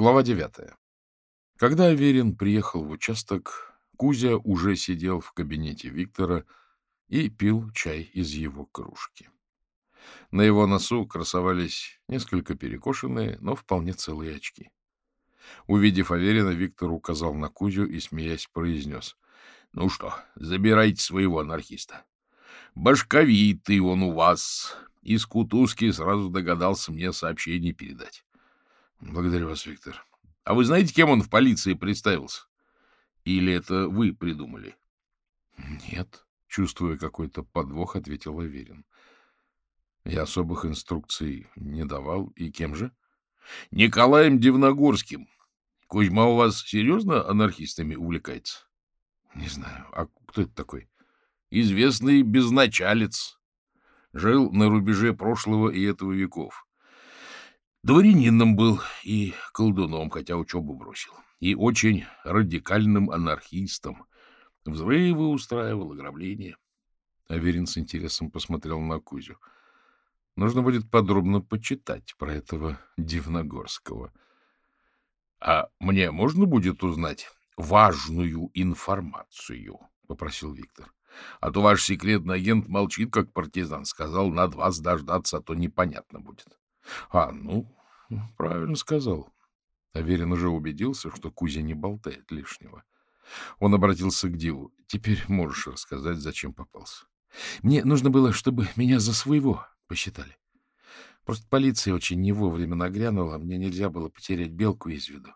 Глава девятая. Когда Аверин приехал в участок, Кузя уже сидел в кабинете Виктора и пил чай из его кружки. На его носу красовались несколько перекошенные, но вполне целые очки. Увидев Аверина, Виктор указал на Кузю и, смеясь, произнес. — Ну что, забирайте своего анархиста. Башковитый он у вас. Из Кутузки сразу догадался мне сообщение передать. — Благодарю вас, Виктор. — А вы знаете, кем он в полиции представился? Или это вы придумали? — Нет, — чувствуя какой-то подвох, ответил Аверин. — Я особых инструкций не давал. И кем же? — Николаем Дивногорским. Кузьма у вас серьезно анархистами увлекается? — Не знаю. А кто это такой? — Известный безначалец. Жил на рубеже прошлого и этого веков. Дворянином был и колдуном, хотя учебу бросил. И очень радикальным анархистом. Взрывы устраивал, ограбления. Аверин с интересом посмотрел на Кузю. Нужно будет подробно почитать про этого Дивногорского. — А мне можно будет узнать важную информацию? — попросил Виктор. — А то ваш секретный агент молчит, как партизан. Сказал, надо вас дождаться, а то непонятно будет. — А, ну, правильно сказал. Аверин уже убедился, что Кузя не болтает лишнего. Он обратился к Диву. — Теперь можешь рассказать, зачем попался. — Мне нужно было, чтобы меня за своего посчитали. Просто полиция очень не вовремя нагрянула, мне нельзя было потерять Белку из виду.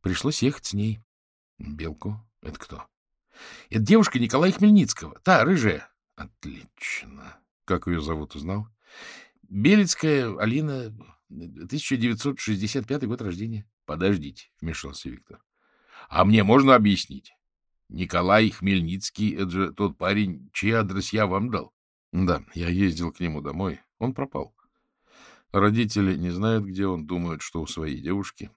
Пришлось ехать с ней. — Белку? Это кто? — Это девушка Николая Хмельницкого, та, рыжая. — Отлично. Как ее зовут, узнал? — Белецкая Алина, 1965 год рождения. — Подождите, — вмешался Виктор. — А мне можно объяснить? Николай Хмельницкий — это же тот парень, чей адрес я вам дал. — Да, я ездил к нему домой. Он пропал. Родители не знают, где он, думают, что у своей девушки.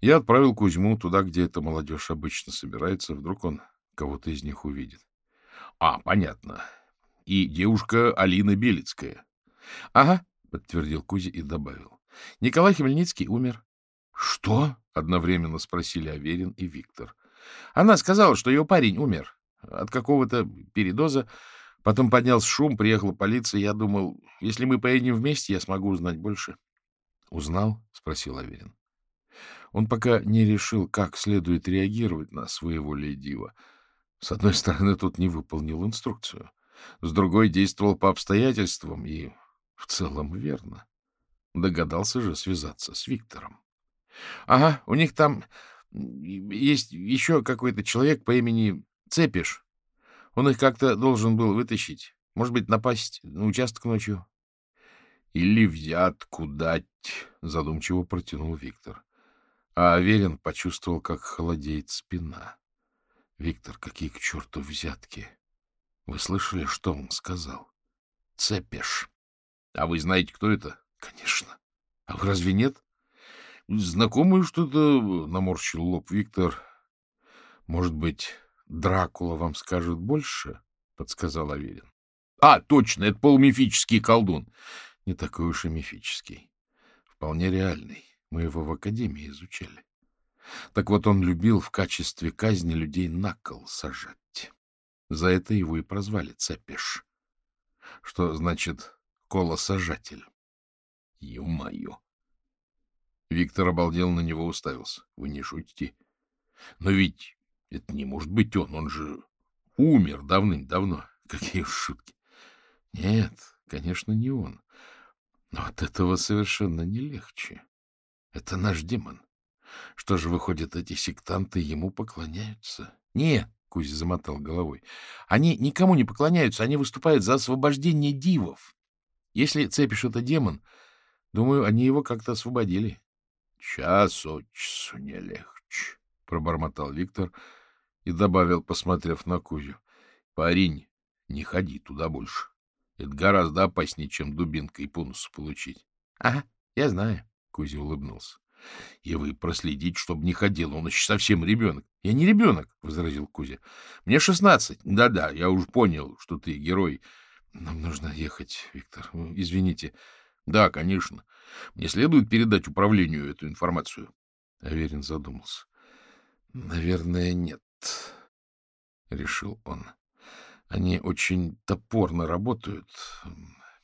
Я отправил Кузьму туда, где эта молодежь обычно собирается. Вдруг он кого-то из них увидит. — А, понятно. И девушка Алина Белецкая. — Ага, — подтвердил Кузя и добавил. Николай Хмельницкий умер. — Что? — одновременно спросили Аверин и Виктор. Она сказала, что ее парень умер от какого-то передоза. Потом поднялся шум, приехала полиция. Я думал, если мы поедем вместе, я смогу узнать больше. — Узнал? — спросил Аверин. Он пока не решил, как следует реагировать на своего ледива. С одной стороны, тут не выполнил инструкцию. С другой, действовал по обстоятельствам и в целом верно. Догадался же связаться с Виктором. — Ага, у них там есть еще какой-то человек по имени Цепиш. Он их как-то должен был вытащить. Может быть, напасть на участок ночью. — Или взятку дать, — задумчиво протянул Виктор. А Аверин почувствовал, как холодеет спина. — Виктор, какие к черту взятки? Вы слышали, что он сказал? — Цепиш. — А вы знаете, кто это? — Конечно. А вы разве нет? — Знакомый что-то, — наморщил лоб Виктор. — Может быть, Дракула вам скажет больше? — подсказал Аверин. — А, точно, это полумифический колдун. — Не такой уж и мифический. Вполне реальный. Мы его в академии изучали. Так вот, он любил в качестве казни людей на кол сажать. За это его и прозвали Цепиш. Что значит колосажатель. Ё-моё! Виктор обалдел на него уставился. Вы не шутите? Но ведь это не может быть он, он же умер давным-давно. Какие шутки! Нет, конечно, не он. Но от этого совершенно не легче. Это наш демон. Что же, выходит, эти сектанты ему поклоняются? Нет, Кузя замотал головой. Они никому не поклоняются, они выступают за освобождение дивов. Если цепишь это демон, думаю, они его как-то освободили. — Час от часу не легче, — пробормотал Виктор и добавил, посмотрев на Кузю. — Парень, не ходи туда больше. Это гораздо опаснее, чем дубинкой по получить. — Ага, я знаю, — Кузя улыбнулся. — И вы проследите, чтобы не ходил, он еще совсем ребенок. — Я не ребенок, — возразил Кузя. — Мне шестнадцать. Да-да, я уж понял, что ты герой. — Нам нужно ехать, Виктор. Извините. — Да, конечно. Мне следует передать управлению эту информацию. Аверин задумался. — Наверное, нет, — решил он. — Они очень топорно работают.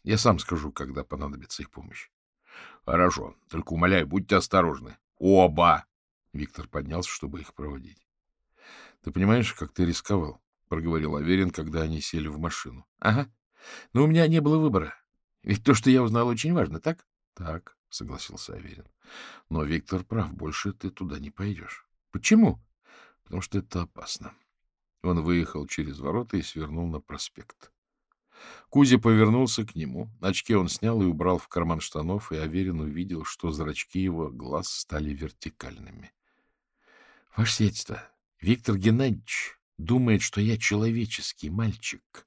Я сам скажу, когда понадобится их помощь. — Хорошо, только умоляю, будьте осторожны. Оба! Виктор поднялся, чтобы их проводить. — Ты понимаешь, как ты рисковал? — проговорил Аверин, когда они сели в машину. — Ага. Но у меня не было выбора. Ведь то, что я узнал, очень важно, так? — Так, — согласился Аверин. — Но Виктор прав, больше ты туда не пойдешь. — Почему? — Потому что это опасно. Он выехал через ворота и свернул на проспект. Кузя повернулся к нему. Очки он снял и убрал в карман штанов, и Аверин увидел, что зрачки его глаз стали вертикальными. — Ваше сиятельство, Виктор Геннадьевич думает, что я человеческий мальчик.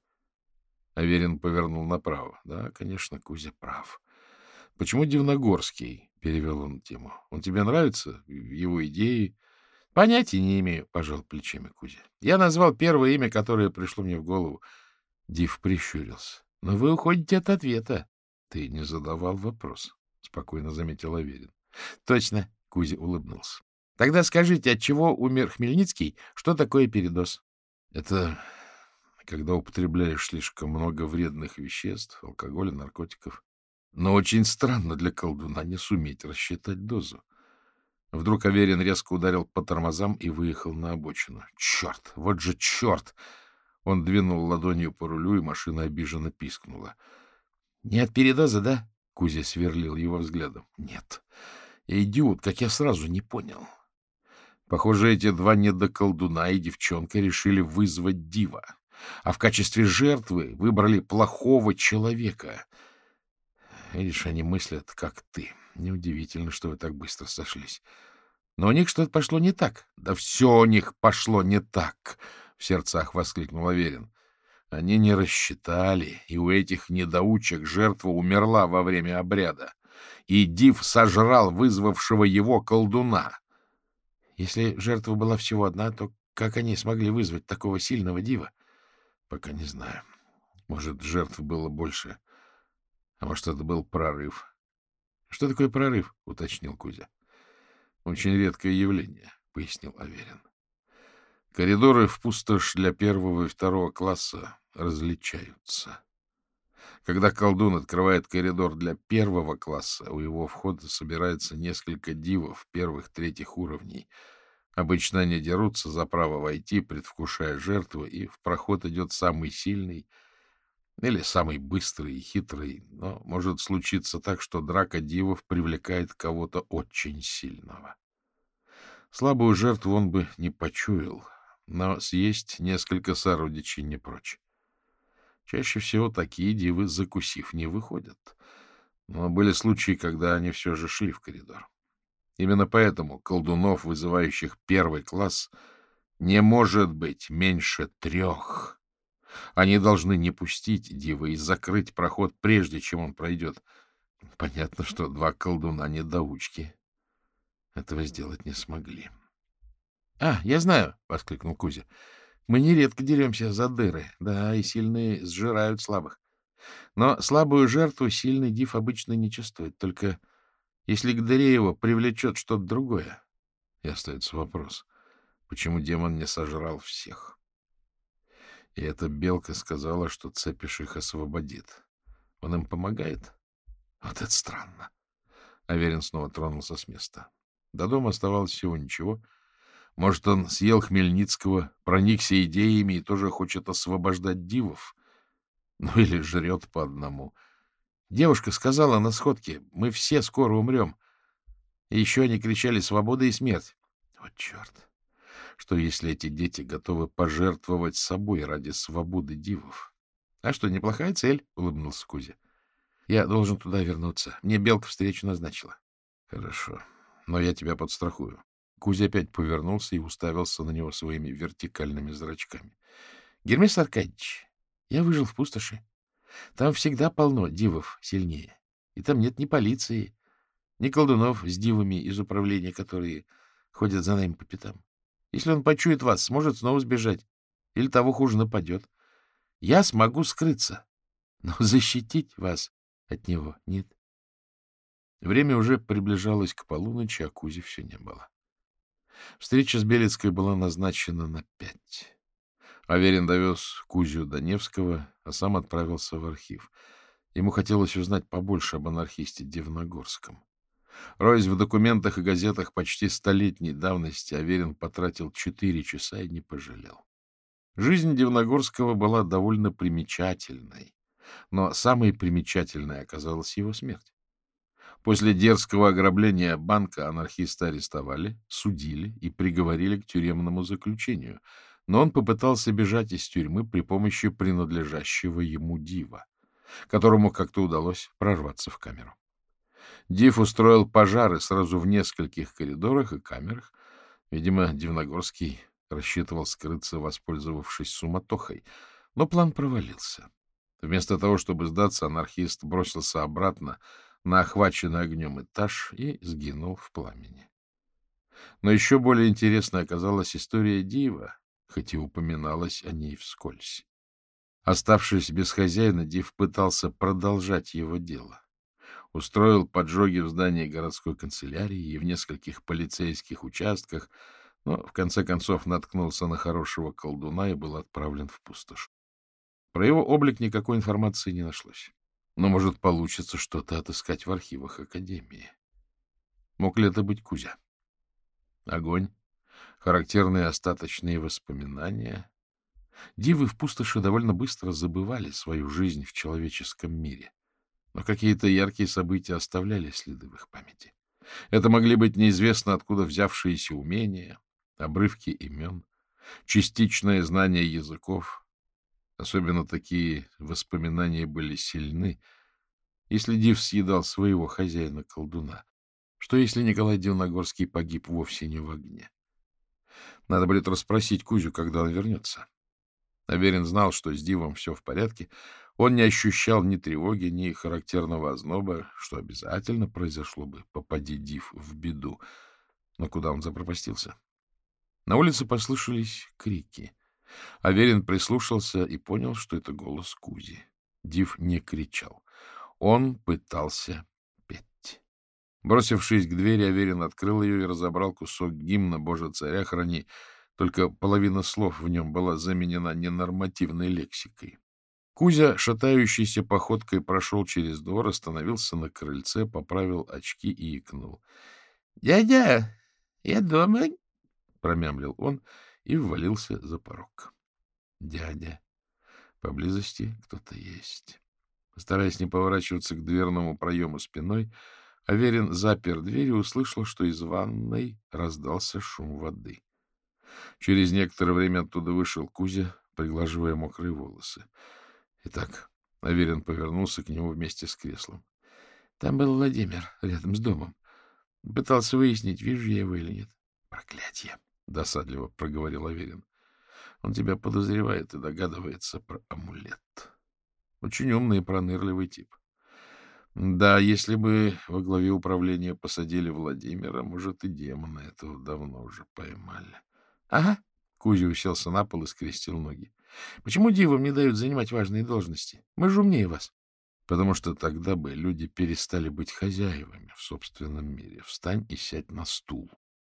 Аверин повернул направо. Да, конечно, Кузя прав. — Почему Дивногорский? — перевел он тему. — Он тебе нравится? Его идеи? — Понятия не имею, — пожал плечами Кузя. Я назвал первое имя, которое пришло мне в голову. Див прищурился. — Но вы уходите от ответа. — Ты не задавал вопрос, — спокойно заметил Аверин. — Точно, — Кузя улыбнулся. Тогда скажите, от чего умер Хмельницкий? Что такое передоз? Это когда употребляешь слишком много вредных веществ, алкоголя, наркотиков. Но очень странно для колдуна не суметь рассчитать дозу. Вдруг Аверин резко ударил по тормозам и выехал на обочину. Черт! Вот же черт! Он двинул ладонью по рулю, и машина обиженно пискнула. — Не от передоза, да? — Кузя сверлил его взглядом. — Нет. Я идиот, как я сразу не понял. — Похоже, эти два недоколдуна и девчонка решили вызвать дива, а в качестве жертвы выбрали плохого человека. Видишь, они мыслят, как ты. Неудивительно, что вы так быстро сошлись. Но у них что-то пошло не так. Да все у них пошло не так, — в сердцах воскликнул Аверин. Они не рассчитали, и у этих недоучек жертва умерла во время обряда. И Див сожрал вызвавшего его колдуна. Если жертва была всего одна, то как они смогли вызвать такого сильного дива? Пока не знаю. Может, жертв было больше, а может, это был прорыв. — Что такое прорыв? — уточнил Кузя. — Очень редкое явление, — пояснил Аверин. Коридоры в пустошь для первого и второго класса различаются. Когда колдун открывает коридор для первого класса, у его входа собирается несколько дивов первых-третьих уровней. Обычно они дерутся за право войти, предвкушая жертву, и в проход идет самый сильный или самый быстрый и хитрый. Но может случиться так, что драка дивов привлекает кого-то очень сильного. Слабую жертву он бы не почуял, но съесть несколько сородичей не прочь. Чаще всего такие дивы, закусив, не выходят. Но были случаи, когда они все же шли в коридор. Именно поэтому колдунов, вызывающих первый класс, не может быть меньше трех. Они должны не пустить дивы и закрыть проход, прежде чем он пройдет. Понятно, что два колдуна недоучки этого сделать не смогли. — А, я знаю! — воскликнул Кузя. Мы нередко деремся за дыры, да, и сильные сжирают слабых. Но слабую жертву сильный див обычно не чувствует, только если его привлечет что-то другое. И остается вопрос, почему демон не сожрал всех? И эта белка сказала, что цепиш их освободит. Он им помогает? Вот это странно. Аверин снова тронулся с места. До дома оставалось всего ничего — может, он съел Хмельницкого, проникся идеями и тоже хочет освобождать дивов? Ну, или жрет по одному. Девушка сказала на сходке, мы все скоро умрем. И еще они кричали «Свобода и смерть». Вот черт! Что, если эти дети готовы пожертвовать собой ради свободы дивов? — А что, неплохая цель? — улыбнулся Кузя. — Я должен туда вернуться. Мне Белка встречу назначила. — Хорошо, но я тебя подстрахую. Кузя опять повернулся и уставился на него своими вертикальными зрачками. — Гермес Аркадьевич, я выжил в пустоши. Там всегда полно дивов сильнее. И там нет ни полиции, ни колдунов с дивами из управления, которые ходят за нами по пятам. Если он почует вас, сможет снова сбежать. Или того хуже нападет. Я смогу скрыться, но защитить вас от него нет. Время уже приближалось к полуночи, а Кузи все не было. Встреча с Белецкой была назначена на пять. Аверин довез Кузю до Невского, а сам отправился в архив. Ему хотелось узнать побольше об анархисте Дивногорском. Роясь в документах и газетах почти столетней давности, Аверин потратил четыре часа и не пожалел. Жизнь Дивногорского была довольно примечательной, но самой примечательной оказалась его смерть. После дерзкого ограбления банка анархиста арестовали, судили и приговорили к тюремному заключению, но он попытался бежать из тюрьмы при помощи принадлежащего ему дива, которому как-то удалось прорваться в камеру. Див устроил пожары сразу в нескольких коридорах и камерах. Видимо, Дивногорский рассчитывал скрыться, воспользовавшись суматохой, но план провалился. Вместо того, чтобы сдаться, анархист бросился обратно на охваченный огнем этаж и сгинул в пламени. Но еще более интересной оказалась история Дива, хоть и упоминалось о ней вскользь. Оставшись без хозяина, Див пытался продолжать его дело. Устроил поджоги в здании городской канцелярии и в нескольких полицейских участках, но в конце концов наткнулся на хорошего колдуна и был отправлен в пустошь. Про его облик никакой информации не нашлось. Но, может, получится что-то отыскать в архивах Академии. Мог ли это быть Кузя? Огонь, характерные остаточные воспоминания. Дивы в пустоши довольно быстро забывали свою жизнь в человеческом мире. Но какие-то яркие события оставляли следы в их памяти. Это могли быть неизвестно откуда взявшиеся умения, обрывки имен, частичное знание языков, Особенно такие воспоминания были сильны, если Див съедал своего хозяина-колдуна. Что, если Николай Дивногорский погиб вовсе не в огне? Надо будет расспросить Кузю, когда он вернется. Аверин знал, что с Дивом все в порядке. Он не ощущал ни тревоги, ни характерного озноба, что обязательно произошло бы, попади Див в беду. Но куда он запропастился? На улице послышались крики. Аверин прислушался и понял, что это голос Кузи. Див не кричал. Он пытался. Бросившись к двери, Аверин открыл ее и разобрал кусок гимна «Боже, царя храни», только половина слов в нем была заменена ненормативной лексикой. Кузя, шатающейся походкой, прошел через двор, остановился на крыльце, поправил очки и икнул. — Дядя, я дома, — промямлил он и ввалился за порог. Дядя. Поблизости кто-то есть. Стараясь не поворачиваться к дверному проему спиной, Аверин запер дверь и услышал, что из ванной раздался шум воды. Через некоторое время оттуда вышел Кузя, приглаживая мокрые волосы. Итак, Аверин повернулся к нему вместе с креслом. Там был Владимир, рядом с домом. Пытался выяснить, вижу я его или нет. Проклятье! — досадливо проговорил Аверин. — Он тебя подозревает и догадывается про амулет. Очень умный и пронырливый тип. Да, если бы во главе управления посадили Владимира, может, и демона этого давно уже поймали. — Ага. Кузя уселся на пол и скрестил ноги. — Почему дивам не дают занимать важные должности? Мы же умнее вас. Потому что тогда бы люди перестали быть хозяевами в собственном мире. Встань и сядь на стул.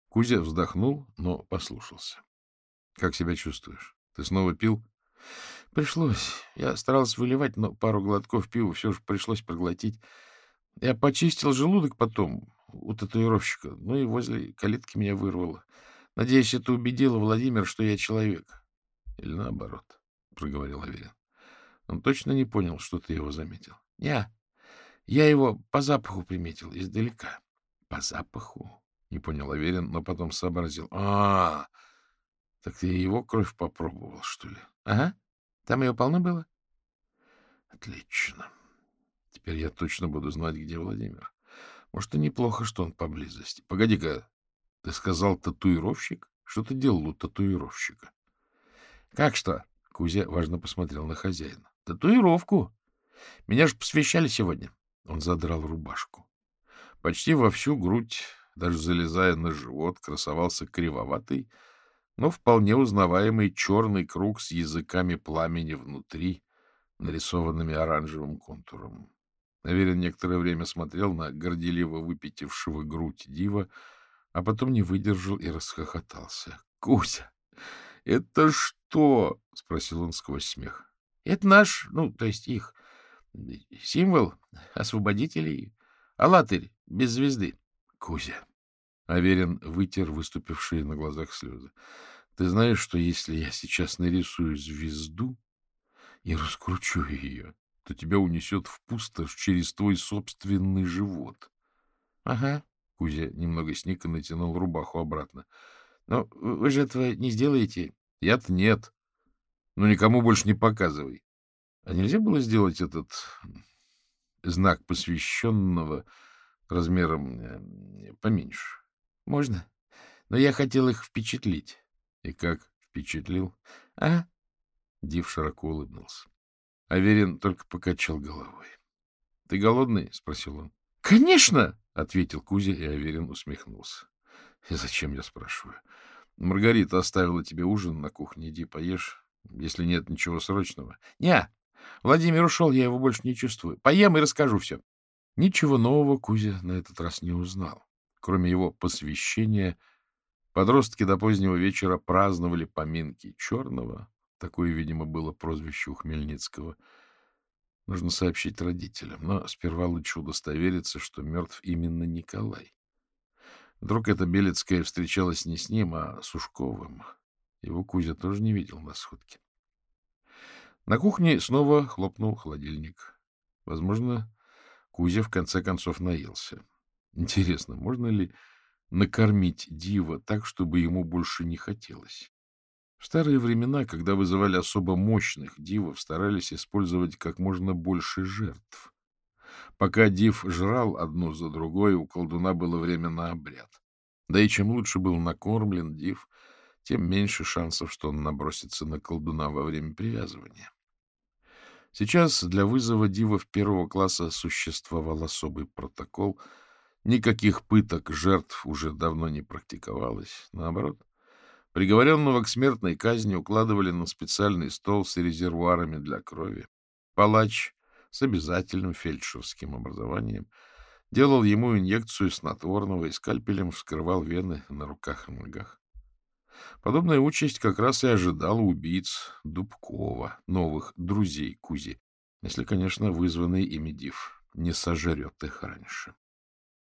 Кузя вздохнул, но послушался. — Как себя чувствуешь? Ты снова пил? — Пришлось. Я старался выливать, но пару глотков пива все же пришлось проглотить. Я почистил желудок потом у татуировщика, ну и возле калитки меня вырвало. Надеюсь, это убедило Владимир, что я человек. — Или наоборот, — проговорил Аверин. Он точно не понял, что ты его заметил. — Я. Я его по запаху приметил издалека. — По запаху? — не понял Аверин, но потом сообразил. — А, так ты его кровь попробовал, что ли? — Ага. Там ее полно было? — Отлично. Теперь я точно буду знать, где Владимир. Может, и неплохо, что он поблизости. Погоди-ка, ты сказал татуировщик? Что ты делал у татуировщика? — Как что? — Кузя важно посмотрел на хозяина. — Татуировку. Меня же посвящали сегодня. Он задрал рубашку. Почти во всю грудь даже залезая на живот, красовался кривоватый, но вполне узнаваемый черный круг с языками пламени внутри, нарисованными оранжевым контуром. Наверное, некоторое время смотрел на горделиво выпятившего грудь дива, а потом не выдержал и расхохотался. — Кузя, это что? — спросил он сквозь смех. — Это наш, ну, то есть их, символ освободителей, алатырь без звезды. — Кузя. Аверин вытер выступившие на глазах слезы. — Ты знаешь, что если я сейчас нарисую звезду и раскручу ее, то тебя унесет в пустошь через твой собственный живот? — Ага. Кузя немного сник и натянул рубаху обратно. — Но вы же этого не сделаете. — Я-то нет. Но никому больше не показывай. А нельзя было сделать этот знак посвященного размером э, поменьше? — Можно. Но я хотел их впечатлить. — И как впечатлил? — Ага. Див широко улыбнулся. Аверин только покачал головой. — Ты голодный? — спросил он. — Конечно! — ответил Кузя, и Аверин усмехнулся. — И зачем, я спрашиваю? Маргарита оставила тебе ужин на кухне. Иди поешь, если нет ничего срочного. — Не, Владимир ушел, я его больше не чувствую. Поем и расскажу все. Ничего нового Кузя на этот раз не узнал. Кроме его посвящения, подростки до позднего вечера праздновали поминки Черного. Такое, видимо, было прозвище у Хмельницкого. Нужно сообщить родителям, но сперва лучше удостовериться, что мертв именно Николай. Вдруг эта Белецкая встречалась не с ним, а с Ушковым. Его Кузя тоже не видел на сходке. На кухне снова хлопнул холодильник. Возможно, Кузя в конце концов наелся. Интересно, можно ли накормить Дива так, чтобы ему больше не хотелось? В старые времена, когда вызывали особо мощных дивов, старались использовать как можно больше жертв. Пока див жрал одну за другой, у колдуна было время на обряд. Да и чем лучше был накормлен див, тем меньше шансов, что он набросится на колдуна во время привязывания. Сейчас для вызова дивов первого класса существовал особый протокол. Никаких пыток жертв уже давно не практиковалось. Наоборот, приговоренного к смертной казни укладывали на специальный стол с резервуарами для крови. Палач с обязательным фельдшерским образованием, делал ему инъекцию снотворного и скальпелем вскрывал вены на руках и ногах. Подобная участь как раз и ожидала убийц Дубкова, новых друзей Кузи, если, конечно, вызванный ими Див не сожрет их раньше.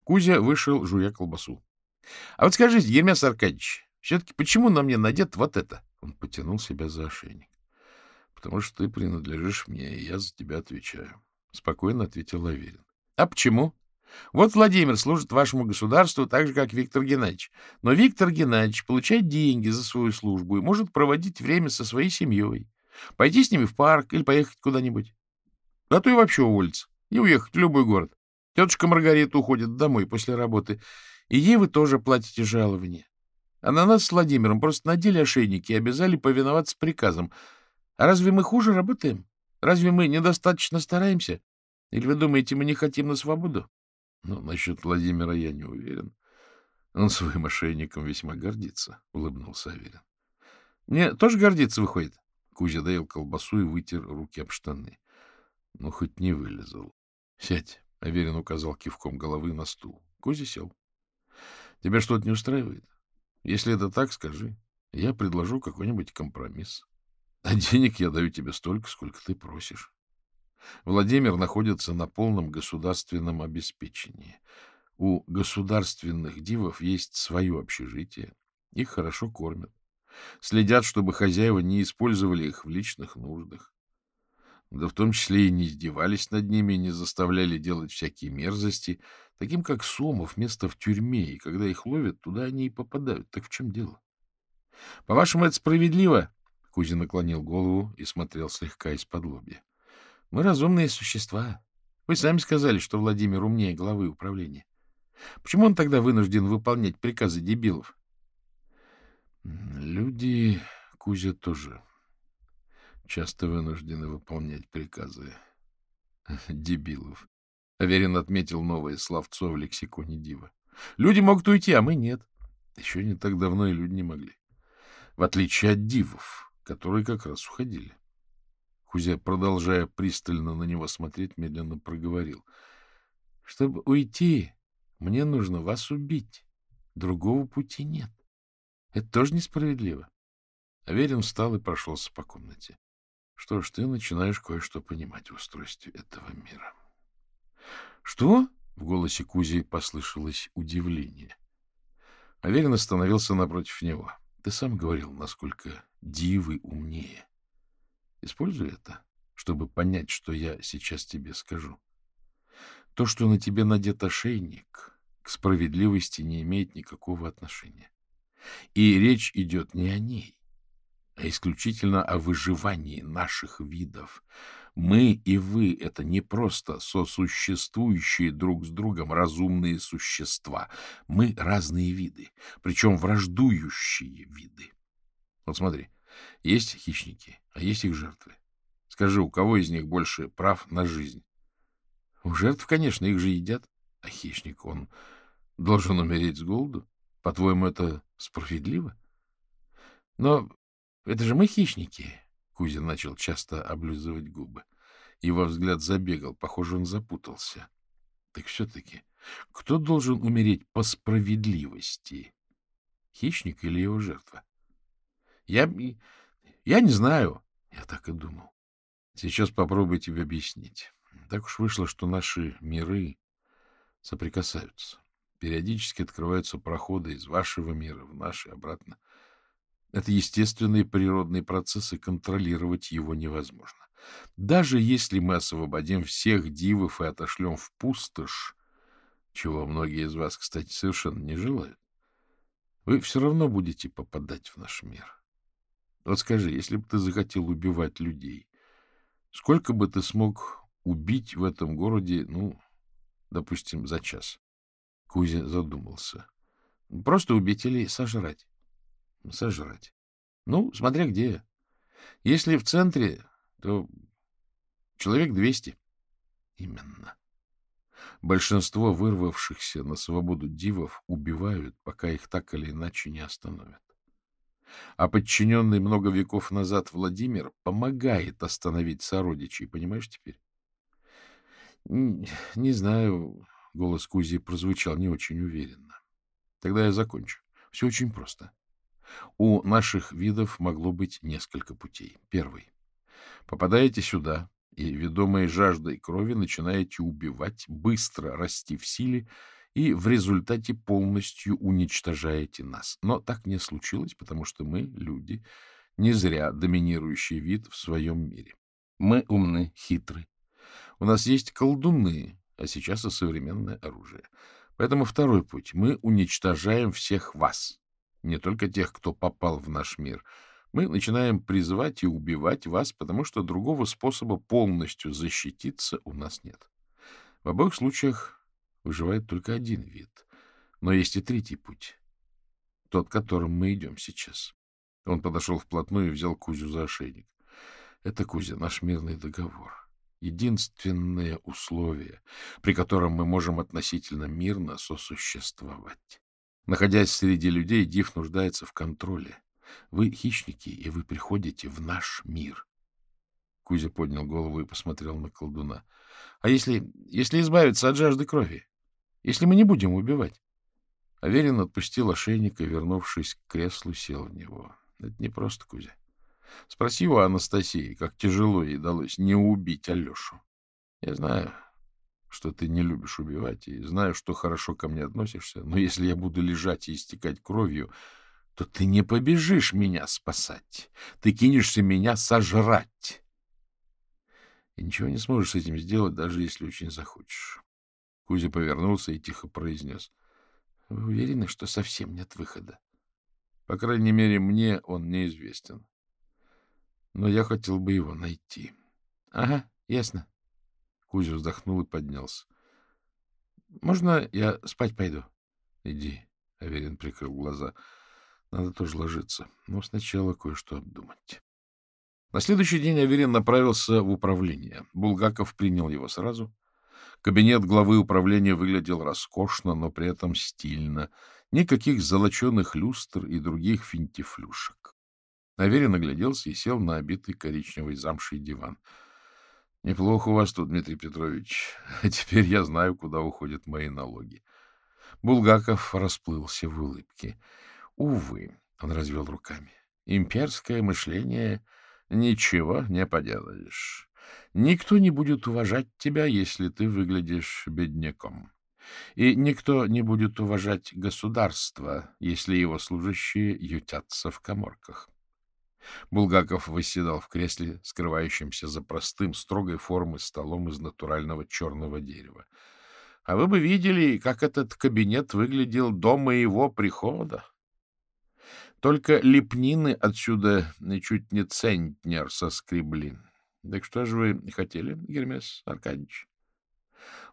Кузя вышел, жуя колбасу. — А вот скажите, Ермес Аркадьевич, все-таки почему на мне надет вот это? Он потянул себя за ошейник потому что ты принадлежишь мне, и я за тебя отвечаю. — спокойно ответил Аверин. — А почему? Вот Владимир служит вашему государству так же, как Виктор Геннадьевич. Но Виктор Геннадьевич получает деньги за свою службу и может проводить время со своей семьей. Пойти с ними в парк или поехать куда-нибудь. А то и вообще уволиться и уехать в любой город. Тетушка Маргарита уходит домой после работы, и ей вы тоже платите жалование. А на нас с Владимиром просто надели ошейники и обязали повиноваться приказам — а разве мы хуже работаем? Разве мы недостаточно стараемся? Или вы думаете, мы не хотим на свободу? Ну, насчет Владимира я не уверен. Он своим мошенником весьма гордится, — улыбнулся Аверин. Мне тоже гордиться выходит? Кузя доел колбасу и вытер руки об штаны. Ну, хоть не вылезал. Сядь, — Аверин указал кивком головы на стул. Кузя сел. Тебя что-то не устраивает? Если это так, скажи. Я предложу какой-нибудь компромисс. А денег я даю тебе столько, сколько ты просишь. Владимир находится на полном государственном обеспечении. У государственных дивов есть свое общежитие. Их хорошо кормят. Следят, чтобы хозяева не использовали их в личных нуждах. Да в том числе и не издевались над ними, не заставляли делать всякие мерзости, таким как Сомов, место в тюрьме, и когда их ловят, туда они и попадают. Так в чем дело? По-вашему, это справедливо? Кузя наклонил голову и смотрел слегка из-под лобья. — Мы разумные существа. Вы сами сказали, что Владимир умнее главы управления. Почему он тогда вынужден выполнять приказы дебилов? — Люди, Кузя, тоже часто вынуждены выполнять приказы дебилов. Аверин отметил новое словцо в лексиконе Дива. Люди могут уйти, а мы нет. Еще не так давно и люди не могли. В отличие от дивов, которые как раз уходили. Кузя, продолжая пристально на него смотреть, медленно проговорил. — Чтобы уйти, мне нужно вас убить. Другого пути нет. Это тоже несправедливо. Аверин встал и прошелся по комнате. Что ж, ты начинаешь кое-что понимать в устройстве этого мира. — Что? — в голосе Кузи послышалось удивление. Аверин остановился напротив него. — Ты сам говорил, насколько дивы умнее. Используй это, чтобы понять, что я сейчас тебе скажу. То, что на тебе надет ошейник, к справедливости не имеет никакого отношения. И речь идет не о ней, а исключительно о выживании наших видов. Мы и вы — это не просто сосуществующие друг с другом разумные существа. Мы — разные виды, причем враждующие виды. Вот смотри, есть хищники, а есть их жертвы. Скажи, у кого из них больше прав на жизнь? У жертв, конечно, их же едят. А хищник, он должен умереть с голоду? По-твоему, это справедливо? Но это же мы хищники. Кузя начал часто облизывать губы. Его взгляд забегал. Похоже, он запутался. Так все-таки, кто должен умереть по справедливости? Хищник или его жертва? Я... я не знаю. Я так и думал. Сейчас попробую тебе объяснить. Так уж вышло, что наши миры соприкасаются. Периодически открываются проходы из вашего мира в наш и обратно. Это естественные природные процессы, контролировать его невозможно. Даже если мы освободим всех дивов и отошлем в пустошь, чего многие из вас, кстати, совершенно не желают, вы все равно будете попадать в наш мир. Вот скажи, если бы ты захотел убивать людей, сколько бы ты смог убить в этом городе, ну, допустим, за час? Кузя задумался. Просто убить или сожрать? Сожрать. Ну, смотря где. Если в центре, то человек двести. Именно. Большинство вырвавшихся на свободу дивов убивают, пока их так или иначе не остановят. А подчиненный много веков назад Владимир помогает остановить сородичей, понимаешь теперь? Не, знаю, голос Кузи прозвучал не очень уверенно. Тогда я закончу. Все очень просто. У наших видов могло быть несколько путей. Первый. Попадаете сюда, и, ведомые жаждой крови, начинаете убивать, быстро расти в силе и в результате полностью уничтожаете нас. Но так не случилось, потому что мы, люди, не зря доминирующий вид в своем мире. Мы умны, хитры. У нас есть колдуны, а сейчас и современное оружие. Поэтому второй путь. Мы уничтожаем всех вас, не только тех, кто попал в наш мир. Мы начинаем призывать и убивать вас, потому что другого способа полностью защититься у нас нет. В обоих случаях выживает только один вид. Но есть и третий путь. Тот, которым мы идем сейчас. Он подошел вплотную и взял Кузю за ошейник. Это, Кузя, наш мирный договор. Единственное условие, при котором мы можем относительно мирно сосуществовать. Находясь среди людей, Див нуждается в контроле. Вы хищники, и вы приходите в наш мир. Кузя поднял голову и посмотрел на колдуна. — А если... если избавиться от жажды крови? Если мы не будем убивать? Аверин отпустил ошейник и, вернувшись к креслу, сел в него. Это не просто, Кузя. Спроси у Анастасии, как тяжело ей далось не убить Алешу. Я знаю, что ты не любишь убивать, и знаю, что хорошо ко мне относишься, но если я буду лежать и истекать кровью, то ты не побежишь меня спасать. Ты кинешься меня сожрать. И ничего не сможешь с этим сделать, даже если очень захочешь. Кузя повернулся и тихо произнес. — Вы уверены, что совсем нет выхода? По крайней мере, мне он неизвестен. Но я хотел бы его найти. — Ага, ясно. Кузя вздохнул и поднялся. — Можно я спать пойду? — Иди. Аверин прикрыл глаза. — Надо тоже ложиться. Но сначала кое-что обдумать. На следующий день Аверин направился в управление. Булгаков принял его сразу. Кабинет главы управления выглядел роскошно, но при этом стильно. Никаких золоченых люстр и других финтифлюшек. Аверин огляделся и сел на обитый коричневый замший диван —— Неплохо у вас тут, Дмитрий Петрович. А теперь я знаю, куда уходят мои налоги. Булгаков расплылся в улыбке. Увы, он развел руками. Имперское мышление ничего не поделаешь. Никто не будет уважать тебя, если ты выглядишь бедняком. И никто не будет уважать государство, если его служащие ютятся в коморках. Булгаков восседал в кресле, скрывающемся за простым, строгой формы столом из натурального черного дерева. А вы бы видели, как этот кабинет выглядел до моего прихода. Только лепнины отсюда чуть не центнер соскребли. Так что же вы хотели, Гермес Аркадьевич?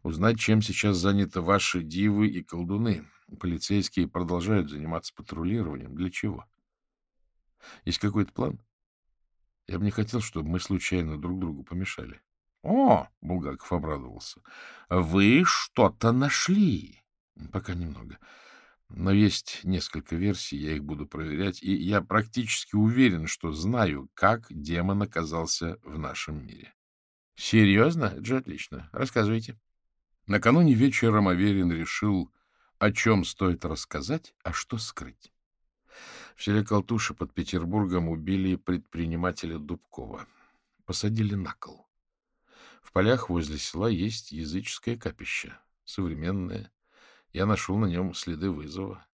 Узнать, чем сейчас заняты ваши дивы и колдуны. Полицейские продолжают заниматься патрулированием. Для чего? Есть какой-то план? Я бы не хотел, чтобы мы случайно друг другу помешали. — О, — Булгаков обрадовался, — вы что-то нашли. — Пока немного. Но есть несколько версий, я их буду проверять, и я практически уверен, что знаю, как демон оказался в нашем мире. — Серьезно? Это же отлично. Рассказывайте. Накануне вечером Аверин решил, о чем стоит рассказать, а что скрыть. В селе Колтуша под Петербургом убили предпринимателя Дубкова. Посадили на кол. В полях возле села есть языческое капище, современное. Я нашел на нем следы вызова.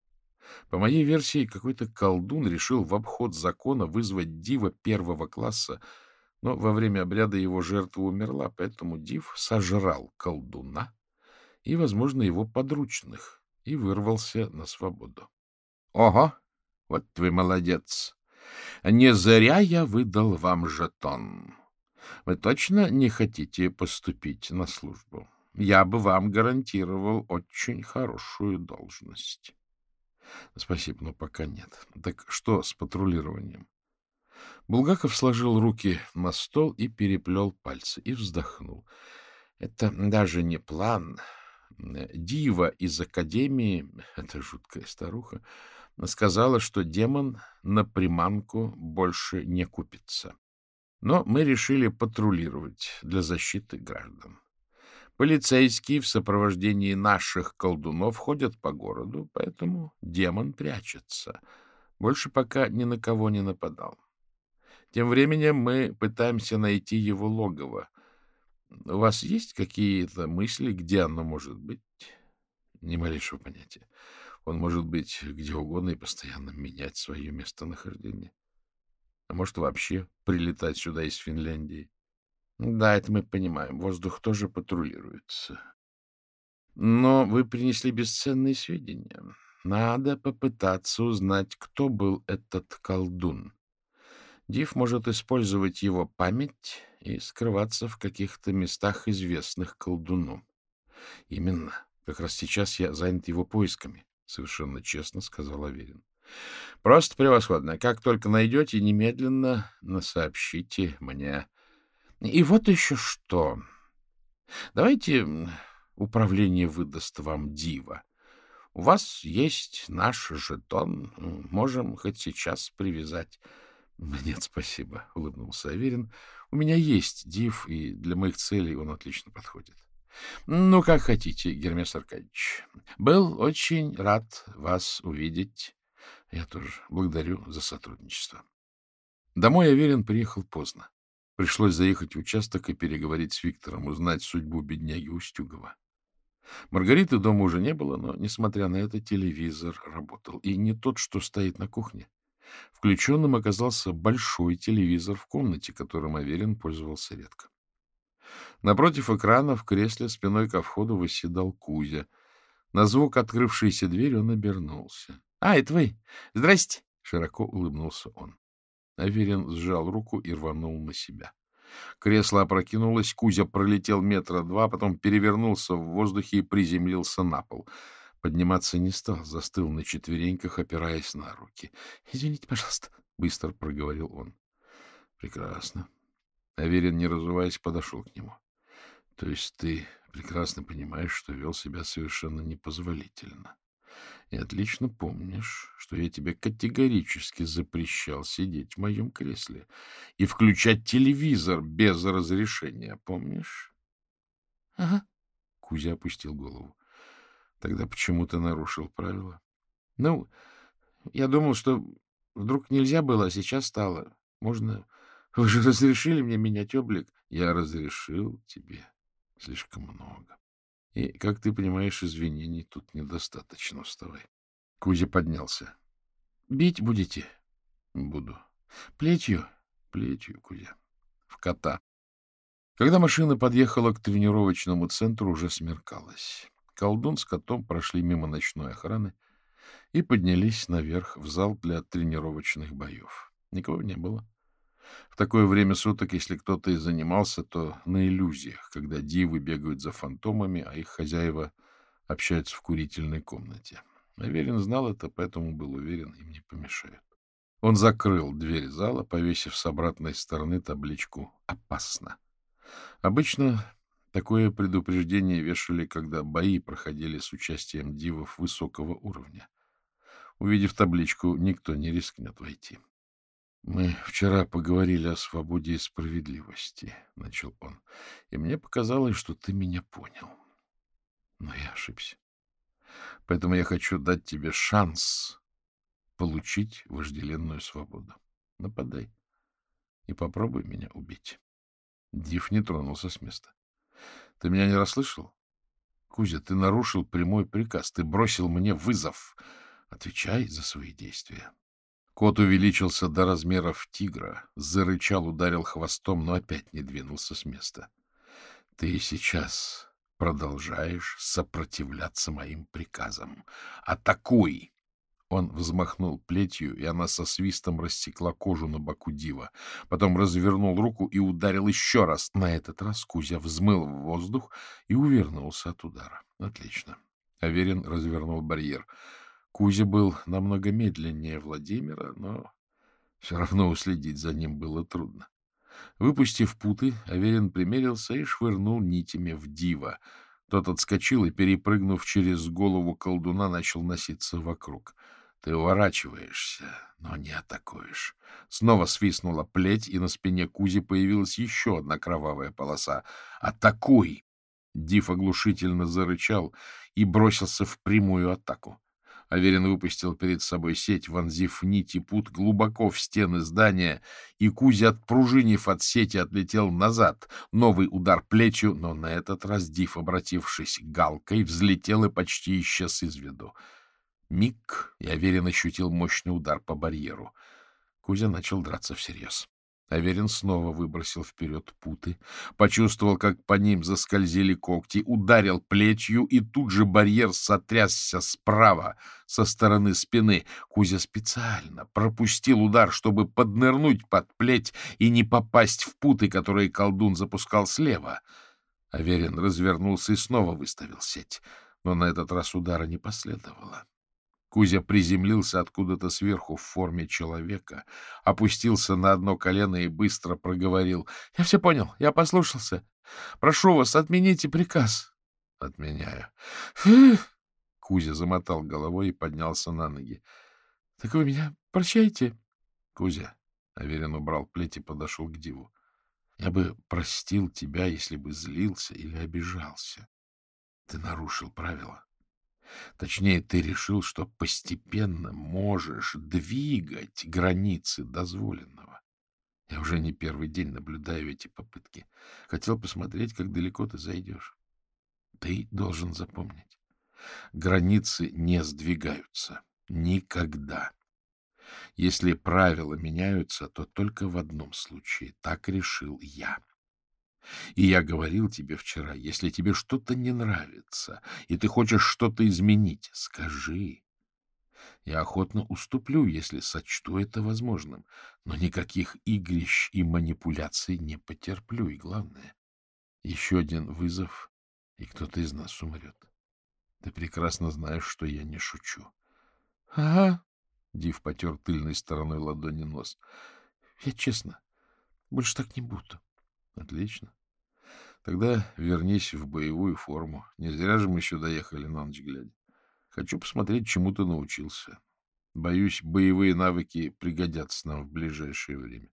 По моей версии, какой-то колдун решил в обход закона вызвать дива первого класса, но во время обряда его жертва умерла, поэтому див сожрал колдуна и, возможно, его подручных, и вырвался на свободу. — Ого! Вот вы молодец! Не зря я выдал вам жетон. Вы точно не хотите поступить на службу? Я бы вам гарантировал очень хорошую должность. Спасибо, но пока нет. Так что с патрулированием? Булгаков сложил руки на стол и переплел пальцы, и вздохнул. Это даже не план, Дива из Академии, эта жуткая старуха, сказала, что демон на приманку больше не купится. Но мы решили патрулировать для защиты граждан. Полицейские в сопровождении наших колдунов ходят по городу, поэтому демон прячется. Больше пока ни на кого не нападал. Тем временем мы пытаемся найти его логово, у вас есть какие-то мысли, где оно может быть? Ни малейшего понятия. Он может быть где угодно и постоянно менять свое местонахождение. А может вообще прилетать сюда из Финляндии. Да, это мы понимаем. Воздух тоже патрулируется. Но вы принесли бесценные сведения. Надо попытаться узнать, кто был этот колдун. Див может использовать его память и скрываться в каких-то местах, известных колдуну. — Именно. Как раз сейчас я занят его поисками, — совершенно честно сказал Аверин. — Просто превосходно. Как только найдете, немедленно сообщите мне. И вот еще что. Давайте управление выдаст вам дива. У вас есть наш жетон. Можем хоть сейчас привязать. — Нет, спасибо, — улыбнулся Аверин. — У меня есть див, и для моих целей он отлично подходит. — Ну, как хотите, Гермес Аркадьевич. Был очень рад вас увидеть. Я тоже благодарю за сотрудничество. Домой Аверин приехал поздно. Пришлось заехать в участок и переговорить с Виктором, узнать судьбу бедняги Устюгова. Маргариты дома уже не было, но, несмотря на это, телевизор работал. И не тот, что стоит на кухне. Включенным оказался большой телевизор в комнате, которым Аверин пользовался редко. Напротив экрана в кресле спиной ко входу восседал Кузя. На звук открывшейся двери он обернулся. — А, это вы? Здрасте! — широко улыбнулся он. Аверин сжал руку и рванул на себя. Кресло опрокинулось, Кузя пролетел метра два, потом перевернулся в воздухе и приземлился на пол — Подниматься не стал, застыл на четвереньках, опираясь на руки. — Извините, пожалуйста, — быстро проговорил он. — Прекрасно. Аверин, не разуваясь, подошел к нему. — То есть ты прекрасно понимаешь, что вел себя совершенно непозволительно. И отлично помнишь, что я тебе категорически запрещал сидеть в моем кресле и включать телевизор без разрешения, помнишь? — Ага. Кузя опустил голову. Тогда почему ты нарушил правила? Ну, я думал, что вдруг нельзя было, а сейчас стало. Можно... Вы же разрешили мне менять облик. Я разрешил тебе слишком много. И, как ты понимаешь, извинений тут недостаточно. Вставай. Кузя поднялся. — Бить будете? — Буду. — Плетью? — Плетью, Кузя. В кота. Когда машина подъехала к тренировочному центру, уже смеркалось. Колдун с котом прошли мимо ночной охраны и поднялись наверх в зал для тренировочных боев. Никого не было. В такое время суток, если кто-то и занимался, то на иллюзиях, когда дивы бегают за фантомами, а их хозяева общаются в курительной комнате. Аверин знал это, поэтому был уверен, им не помешают. Он закрыл дверь зала, повесив с обратной стороны табличку «Опасно». Обычно такое предупреждение вешали, когда бои проходили с участием дивов высокого уровня. Увидев табличку, никто не рискнет войти. — Мы вчера поговорили о свободе и справедливости, — начал он, — и мне показалось, что ты меня понял. Но я ошибся. Поэтому я хочу дать тебе шанс получить вожделенную свободу. Нападай и попробуй меня убить. Див не тронулся с места. — Ты меня не расслышал? Кузя, ты нарушил прямой приказ. Ты бросил мне вызов. Отвечай за свои действия. Кот увеличился до размеров тигра, зарычал, ударил хвостом, но опять не двинулся с места. — Ты сейчас продолжаешь сопротивляться моим приказам. Атакуй! Он взмахнул плетью, и она со свистом рассекла кожу на боку дива. Потом развернул руку и ударил еще раз. На этот раз Кузя взмыл в воздух и увернулся от удара. Отлично. Аверин развернул барьер. Кузя был намного медленнее Владимира, но все равно уследить за ним было трудно. Выпустив путы, Аверин примерился и швырнул нитями в дива. Тот отскочил и, перепрыгнув через голову колдуна, начал носиться вокруг — ты уворачиваешься, но не атакуешь. Снова свистнула плеть, и на спине Кузи появилась еще одна кровавая полоса. «Атакуй!» Див оглушительно зарычал и бросился в прямую атаку. Аверин выпустил перед собой сеть, вонзив нить и пут глубоко в стены здания, и Кузя, отпружинив от сети, отлетел назад. Новый удар плечью, но на этот раз Див, обратившись галкой, взлетел и почти исчез из виду. Миг, и Аверин ощутил мощный удар по барьеру. Кузя начал драться всерьез. Аверин снова выбросил вперед путы, почувствовал, как по ним заскользили когти, ударил плетью, и тут же барьер сотрясся справа, со стороны спины. Кузя специально пропустил удар, чтобы поднырнуть под плеть и не попасть в путы, которые колдун запускал слева. Аверин развернулся и снова выставил сеть, но на этот раз удара не последовало. Кузя приземлился откуда-то сверху в форме человека, опустился на одно колено и быстро проговорил. — Я все понял, я послушался. Прошу вас, отмените приказ. — Отменяю. — Кузя замотал головой и поднялся на ноги. — Так вы меня прощаете? — Кузя, — Аверин убрал плеть и подошел к Диву. — Я бы простил тебя, если бы злился или обижался. Ты нарушил правила. Точнее, ты решил, что постепенно можешь двигать границы дозволенного. Я уже не первый день наблюдаю эти попытки. Хотел посмотреть, как далеко ты зайдешь. Ты должен запомнить. Границы не сдвигаются. Никогда. Если правила меняются, то только в одном случае. Так решил я. И я говорил тебе вчера, если тебе что-то не нравится, и ты хочешь что-то изменить, скажи. Я охотно уступлю, если сочту это возможным, но никаких игрищ и манипуляций не потерплю. И главное, еще один вызов, и кто-то из нас умрет. Ты прекрасно знаешь, что я не шучу. — Ага. Див потер тыльной стороной ладони нос. — Я честно, больше так не буду. — Отлично. Тогда вернись в боевую форму. Не зря же мы еще доехали на ночь глядя. Хочу посмотреть, чему ты научился. Боюсь, боевые навыки пригодятся нам в ближайшее время.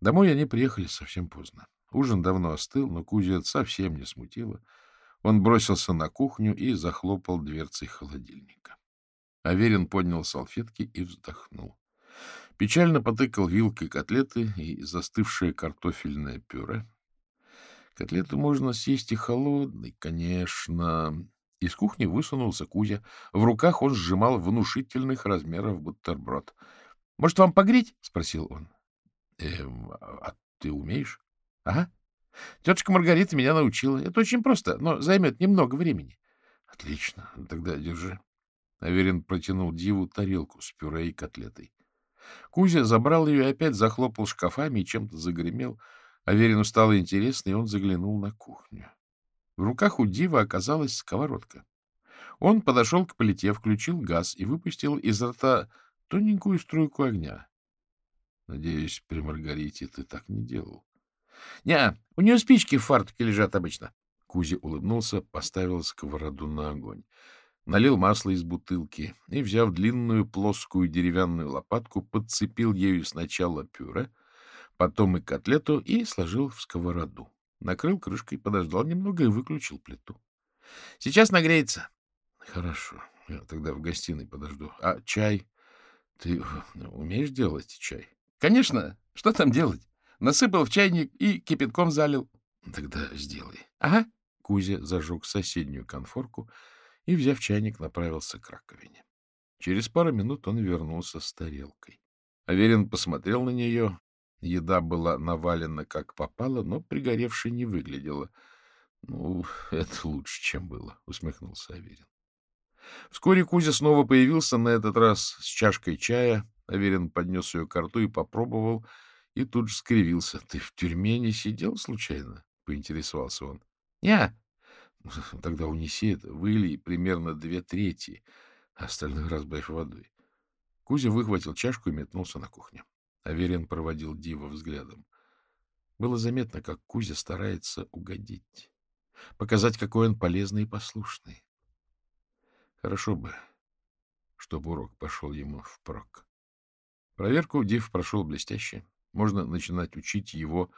Домой они приехали совсем поздно. Ужин давно остыл, но Кузя совсем не смутило. Он бросился на кухню и захлопал дверцей холодильника. Аверин поднял салфетки и вздохнул. Печально потыкал вилкой котлеты и застывшее картофельное пюре. Котлету можно съесть и холодной, конечно. Из кухни высунулся Кузя. В руках он сжимал внушительных размеров бутерброд. — Может, вам погреть? — спросил он. Эм, а ты умеешь? — Ага. Тетушка Маргарита меня научила. Это очень просто, но займет немного времени. — Отлично. Тогда держи. Аверин протянул Диву тарелку с пюре и котлетой. Кузя забрал ее и опять захлопал шкафами и чем-то загремел. Аверину стало интересно, и он заглянул на кухню. В руках у Дива оказалась сковородка. Он подошел к плите, включил газ и выпустил из рта тоненькую струйку огня. — Надеюсь, при Маргарите ты так не делал. — Не, у нее спички в фартуке лежат обычно. Кузя улыбнулся, поставил сковороду на огонь налил масло из бутылки и, взяв длинную плоскую деревянную лопатку, подцепил ею сначала пюре, потом и котлету и сложил в сковороду. Накрыл крышкой, подождал немного и выключил плиту. — Сейчас нагреется. — Хорошо, я тогда в гостиной подожду. А чай? Ты умеешь делать чай? — Конечно. Что там делать? Насыпал в чайник и кипятком залил. — Тогда сделай. — Ага. Кузя зажег соседнюю конфорку — и, взяв чайник, направился к раковине. Через пару минут он вернулся с тарелкой. Аверин посмотрел на нее. Еда была навалена как попало, но пригоревшей не выглядела. — Ну, это лучше, чем было, — усмехнулся Аверин. Вскоре Кузя снова появился, на этот раз с чашкой чая. Аверин поднес ее к рту и попробовал, и тут же скривился. — Ты в тюрьме не сидел случайно? — поинтересовался он. — Не, Тогда унеси это, вылей примерно две трети, а остальное разбавь водой. Кузя выхватил чашку и метнулся на кухню. Аверин проводил Дива взглядом. Было заметно, как Кузя старается угодить, показать, какой он полезный и послушный. Хорошо бы, чтобы урок пошел ему впрок. Проверку Див прошел блестяще. Можно начинать учить его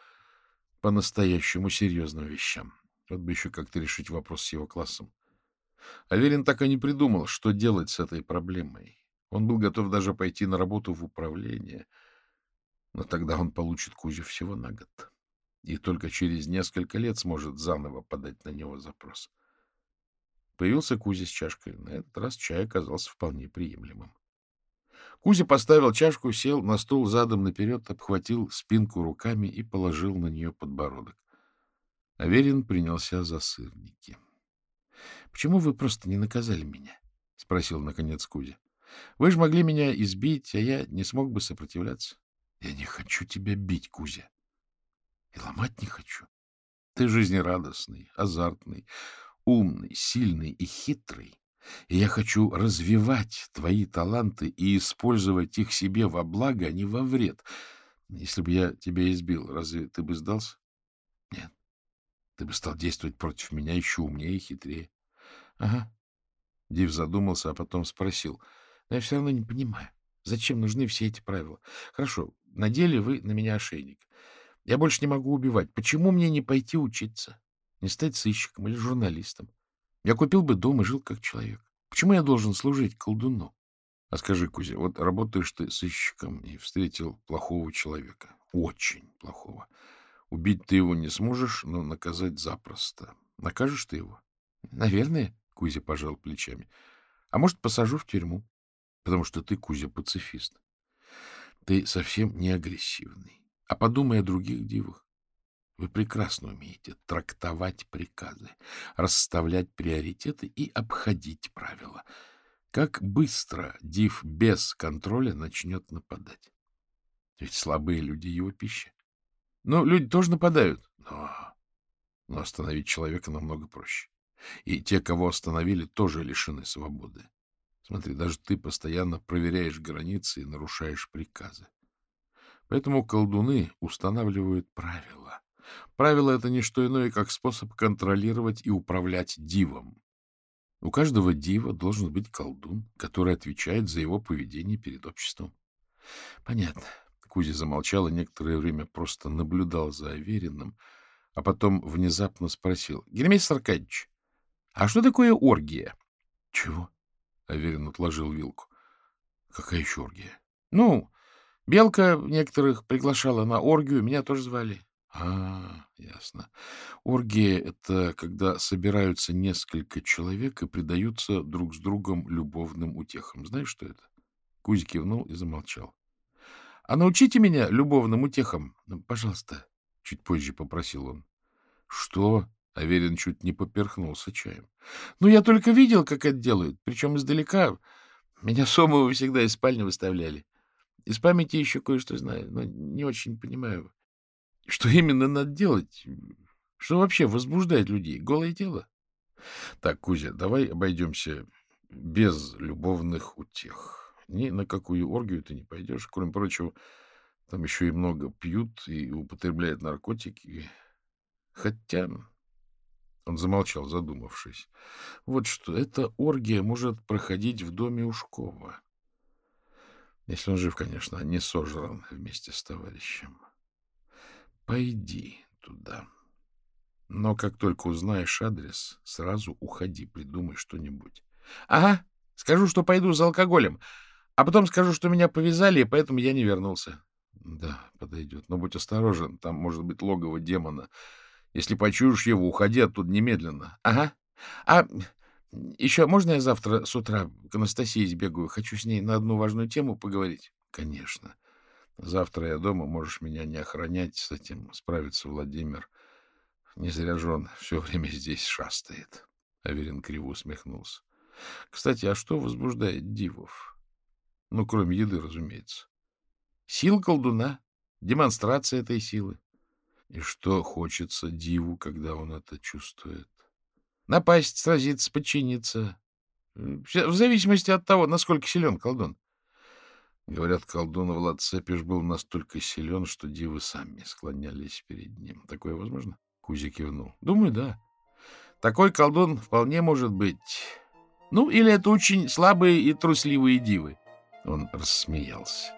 по-настоящему серьезным вещам. Вот бы еще как-то решить вопрос с его классом. Аверин так и не придумал, что делать с этой проблемой. Он был готов даже пойти на работу в управление, но тогда он получит Кузю всего на год. И только через несколько лет сможет заново подать на него запрос. Появился Кузя с чашкой. На этот раз чай оказался вполне приемлемым. Кузя поставил чашку, сел на стул задом наперед, обхватил спинку руками и положил на нее подбородок. Аверин принялся за сырники. — Почему вы просто не наказали меня? — спросил, наконец, Кузя. — Вы же могли меня избить, а я не смог бы сопротивляться. — Я не хочу тебя бить, Кузя. И ломать не хочу. Ты жизнерадостный, азартный, умный, сильный и хитрый. И я хочу развивать твои таланты и использовать их себе во благо, а не во вред. Если бы я тебя избил, разве ты бы сдался? Нет. Ты бы стал действовать против меня еще умнее и хитрее. — Ага. Див задумался, а потом спросил. — Но я все равно не понимаю, зачем нужны все эти правила? Хорошо, надели вы на меня ошейник. Я больше не могу убивать. Почему мне не пойти учиться? Не стать сыщиком или журналистом? Я купил бы дом и жил как человек. Почему я должен служить колдуну? А скажи, Кузя, вот работаешь ты сыщиком и встретил плохого человека. Очень плохого. Убить ты его не сможешь, но наказать запросто. Накажешь ты его? — Наверное, — Кузя пожал плечами. — А может, посажу в тюрьму? Потому что ты, Кузя, пацифист. Ты совсем не агрессивный. А подумай о других дивах. Вы прекрасно умеете трактовать приказы, расставлять приоритеты и обходить правила. Как быстро див без контроля начнет нападать? Ведь слабые люди — его пища. Ну, люди тоже нападают. Но, но остановить человека намного проще. И те, кого остановили, тоже лишены свободы. Смотри, даже ты постоянно проверяешь границы и нарушаешь приказы. Поэтому колдуны устанавливают правила. Правила — это не что иное, как способ контролировать и управлять дивом. У каждого дива должен быть колдун, который отвечает за его поведение перед обществом. Понятно. Кузя замолчал и некоторое время просто наблюдал за Авериным, а потом внезапно спросил. — Гермес Аркадьевич, А что такое оргия? — Чего? — Аверин отложил вилку. — Какая еще оргия? — Ну, Белка некоторых приглашала на оргию, меня тоже звали. — А, ясно. Оргия — это когда собираются несколько человек и предаются друг с другом любовным утехам. Знаешь, что это? Кузя кивнул и замолчал. — А научите меня любовным утехам, пожалуйста, — чуть позже попросил он. — Что? — Аверин чуть не поперхнулся чаем. — Ну, я только видел, как это делают, причем издалека. Меня Сомовы всегда из спальни выставляли. Из памяти еще кое-что знаю, но не очень понимаю, что именно надо делать, что вообще возбуждает людей. Голое тело? Так, Кузя, давай обойдемся без любовных утех. Ни на какую оргию ты не пойдешь. Кроме прочего, там еще и много пьют и употребляют наркотики. Хотя... Он замолчал, задумавшись. Вот что, эта оргия может проходить в доме Ушкова. Если он жив, конечно, а не сожран вместе с товарищем. Пойди туда. Но как только узнаешь адрес, сразу уходи, придумай что-нибудь. — Ага, скажу, что пойду за алкоголем, а потом скажу, что меня повязали, и поэтому я не вернулся. — Да, подойдет. Но будь осторожен, там может быть логово демона. Если почуешь его, уходи оттуда немедленно. — Ага. А еще можно я завтра с утра к Анастасии сбегаю? Хочу с ней на одну важную тему поговорить. — Конечно. Завтра я дома, можешь меня не охранять, с этим справится Владимир. Не зря же он все время здесь шастает. Аверин криво усмехнулся. Кстати, а что возбуждает дивов? Ну, кроме еды, разумеется. Сил колдуна, демонстрация этой силы. И что хочется диву, когда он это чувствует? Напасть, сразиться, подчиниться. В зависимости от того, насколько силен колдун. Говорят, колдун Влад Цепиш был настолько силен, что дивы сами склонялись перед ним. Такое возможно? Кузя кивнул. Думаю, да. Такой колдун вполне может быть. Ну, или это очень слабые и трусливые дивы. Он рассмеялся.